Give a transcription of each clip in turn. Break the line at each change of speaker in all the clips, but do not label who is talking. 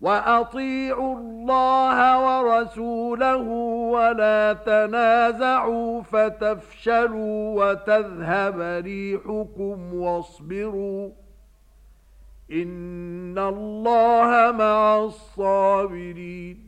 وَأَطِيعُوا اللَّهَ وَرَسُولَهُ وَلَا تَنَازَعُوا فَتَفْشَلُوا وَتَذْهَبَ رِيحُكُمْ وَاصْبِرُوا إِنَّ اللَّهَ مَعَ الصَّابِرِينَ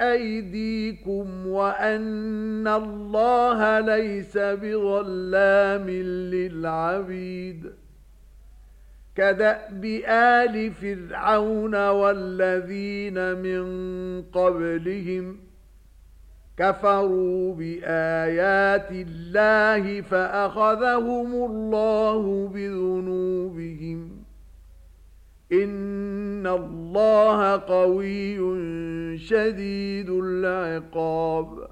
أَيْدِيكُمْ وَأَنَّ اللَّهَ لَيْسَ بِظَلَّامٍ لِلْعَبِيدِ كَدَأْبِ آلِ فِرْعَوْنَ وَالَّذِينَ مِنْ قَبْلِهِمْ كَفَرُوا بِآيَاتِ اللَّهِ فَأَخَذَهُمُ اللَّهُ بِذُنُوبِهِمْ إِنَّ ان الله قوي شديد العقاب